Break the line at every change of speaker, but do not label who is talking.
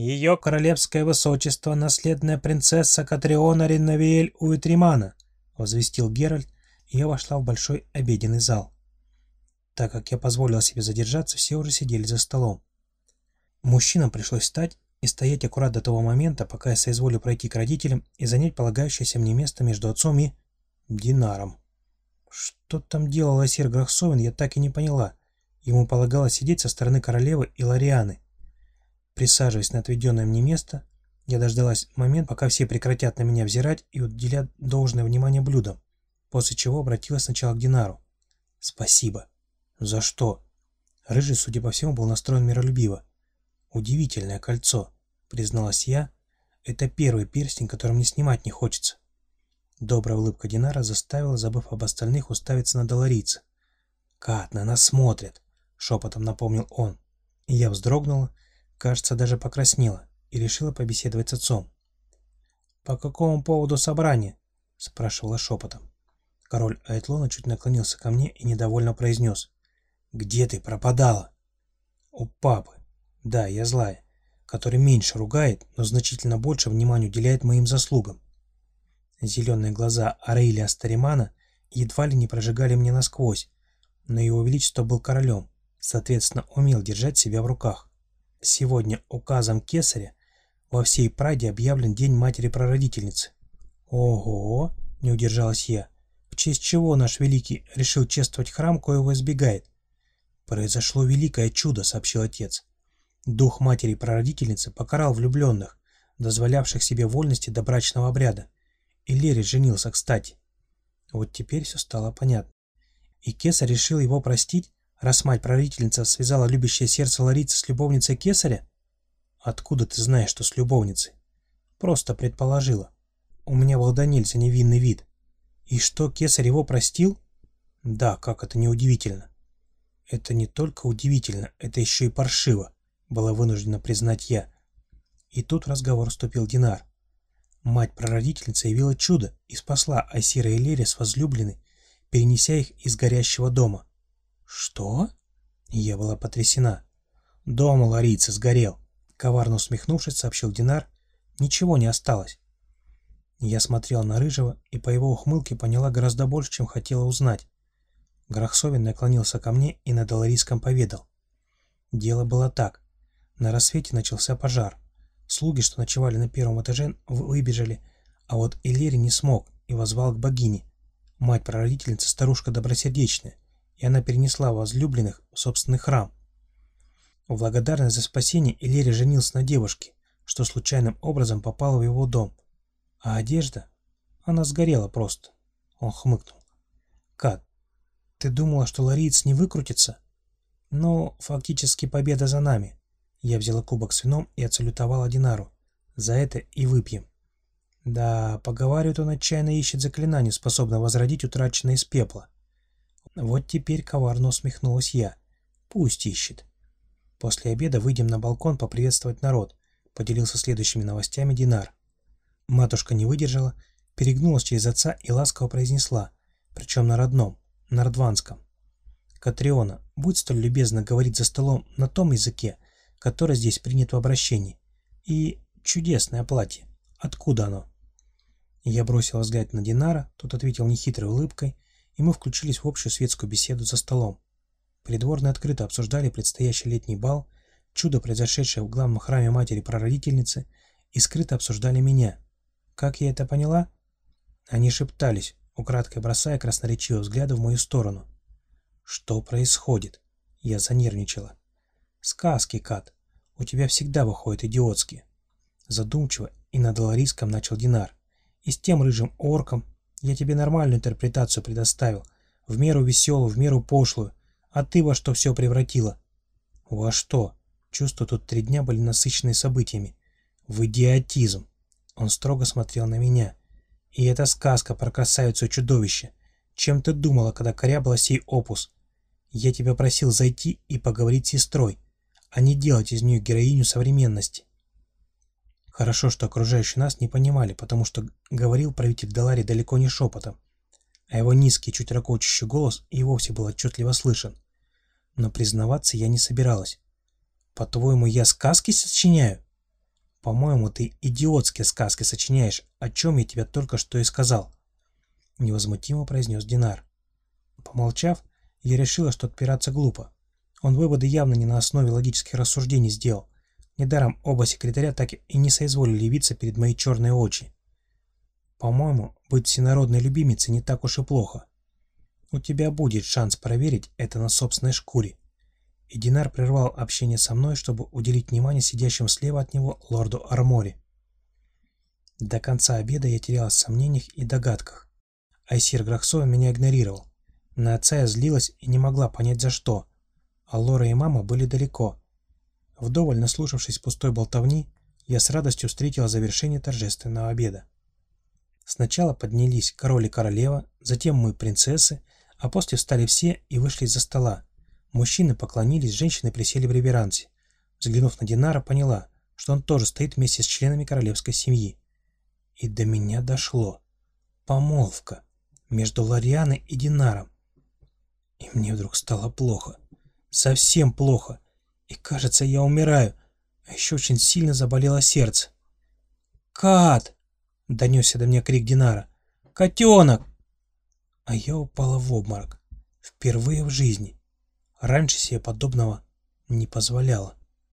Ее королевское высочество, наследная принцесса Катриона Ренавиэль Уитримана, возвестил Геральт, и я вошла в большой обеденный зал. Так как я позволила себе задержаться, все уже сидели за столом. Мужчинам пришлось встать и стоять аккурат до того момента, пока я соизволю пройти к родителям и занять полагающееся мне место между отцом и... Динаром. Что там делал Асир Грахсовин, я так и не поняла. Ему полагалось сидеть со стороны королевы и Ларианы. Присаживаясь на отведенное мне место, я дождалась момент, пока все прекратят на меня взирать и уделят должное внимание блюдам, после чего обратилась сначала к Динару. «Спасибо». «За что?» Рыжий, судя по всему, был настроен миролюбиво. «Удивительное кольцо», — призналась я. «Это первый перстень, который мне снимать не хочется». Добрая улыбка Динара заставила, забыв об остальных, уставиться на доларийца. «Кат, на нас смотрят», — шепотом напомнил он. И я вздрогнула, кажется, даже покраснела, и решила побеседовать с отцом. «По какому поводу собрания?» — спрашивала шепотом. Король Айтлона чуть наклонился ко мне и недовольно произнес. «Где ты пропадала?» «У папы. Да, я злая, который меньше ругает, но значительно больше внимания уделяет моим заслугам. Зеленые глаза Арейля Старимана едва ли не прожигали мне насквозь, но его величество был королем, соответственно, умел держать себя в руках. Сегодня указом кесаря во всей Праде объявлен День Матери-Прародительницы. Ого, не удержалась я. В честь чего наш великий решил чествовать храм, коего избегает? Произошло великое чудо, сообщил отец. Дух матери-прародительницы покарал влюбленных, дозволявших себе вольности до брачного обряда, и Лерри женился, кстати. Вот теперь все стало понятно. И Кесарь решил его простить, раз мать-правительница связала любящее сердце Ларицы с любовницей Кесаря? Откуда ты знаешь, что с любовницей? Просто предположила. У меня был до нельзя невинный вид. И что, Кесарь его простил? Да, как это неудивительно. Это не только удивительно, это еще и паршиво, была вынуждена признать я. И тут разговор вступил Динар. Мать-прародительница явила чудо и спасла Айсира и Лери с возлюбленной, перенеся их из горящего дома. «Что?» Я была потрясена. «Дом ларийца сгорел», — коварно усмехнувшись, сообщил Динар. «Ничего не осталось». Я смотрела на Рыжего и по его ухмылке поняла гораздо больше, чем хотела узнать. Грахсовин наклонился ко мне и на Доларийском поведал. Дело было так. На рассвете начался пожар. Слуги, что ночевали на первом этаже, выбежали, а вот Элери не смог и возвал к богине. Мать-прародительница старушка добросердечная, и она перенесла возлюбленных в собственный храм. В благодарность за спасение Элери женился на девушке, что случайным образом попала в его дом. А одежда? Она сгорела просто. Он хмыкнул. Кат, ты думала, что лариец не выкрутится? Ну, фактически победа за нами. Я взяла кубок с вином и отсалютовала Динару. За это и выпьем. Да, поговаривают, он отчаянно ищет заклинание, способное возродить утраченное из пепла. Вот теперь коварно усмехнулась я. Пусть ищет. После обеда выйдем на балкон поприветствовать народ, поделился следующими новостями Динар. Матушка не выдержала, перегнулась через отца и ласково произнесла, причем на родном, на рдванском. «Катриона, будь столь любезна говорить за столом на том языке, которое здесь принято в обращении. И чудесное платье. Откуда оно? Я бросил взгляд на Динара, тот ответил нехитрой улыбкой, и мы включились в общую светскую беседу за столом. Придворные открыто обсуждали предстоящий летний бал, чудо, произошедшее в главном храме матери-прародительницы, и скрыто обсуждали меня. Как я это поняла? Они шептались, украдкой бросая красноречивые взгляды в мою сторону. Что происходит? Я занервничала. «Сказки, Кат. У тебя всегда выходят идиотские». Задумчиво и на доларийском начал Динар. «И с тем рыжим орком я тебе нормальную интерпретацию предоставил. В меру веселую, в меру пошлую. А ты во что все превратила?» «Во что?» Чувства тут три дня были насыщены событиями. «В идиотизм!» Он строго смотрел на меня. «И эта сказка про красавицу и чудовище. Чем ты думала, когда корябала сей опус? Я тебя просил зайти и поговорить с сестрой а не делать из нее героиню современности. Хорошо, что окружающие нас не понимали, потому что говорил правитель Далари далеко не шепотом, а его низкий, чуть ракочущий голос и вовсе был отчетливо слышен. Но признаваться я не собиралась. «По-твоему, я сказки сочиняю?» По-моему, ты идиотские сказки сочиняешь, о чем я тебе только что и сказал. Невозмутимо произнес Динар. Помолчав, я решила, что отпираться глупо. Он выводы явно не на основе логических рассуждений сделал. Недаром оба секретаря так и не соизволили явиться перед мои черные очи. По-моему, быть всенародной любимицей не так уж и плохо. У тебя будет шанс проверить это на собственной шкуре. И Динар прервал общение со мной, чтобы уделить внимание сидящему слева от него лорду Армори. До конца обеда я терялась в сомнениях и догадках. Айсир Грахсова меня игнорировал. На отца я злилась и не могла понять за что. А Лора и мама были далеко. Вдоволь наслушавшись пустой болтовни, я с радостью встретила завершение торжественного обеда. Сначала поднялись король и королева, затем мы принцессы, а после встали все и вышли из-за стола. Мужчины поклонились, женщины присели в реверансе. Взглянув на Динара, поняла, что он тоже стоит вместе с членами королевской семьи. И до меня дошло. Помолвка между Ларианой и Динаром. И мне вдруг стало плохо. Совсем плохо. И кажется, я умираю. А еще очень сильно заболело сердце. «Кат!» — донесся до меня крик Динара. «Котенок!» а я упала в обморок. Впервые в жизни. Раньше себе подобного не позволяла.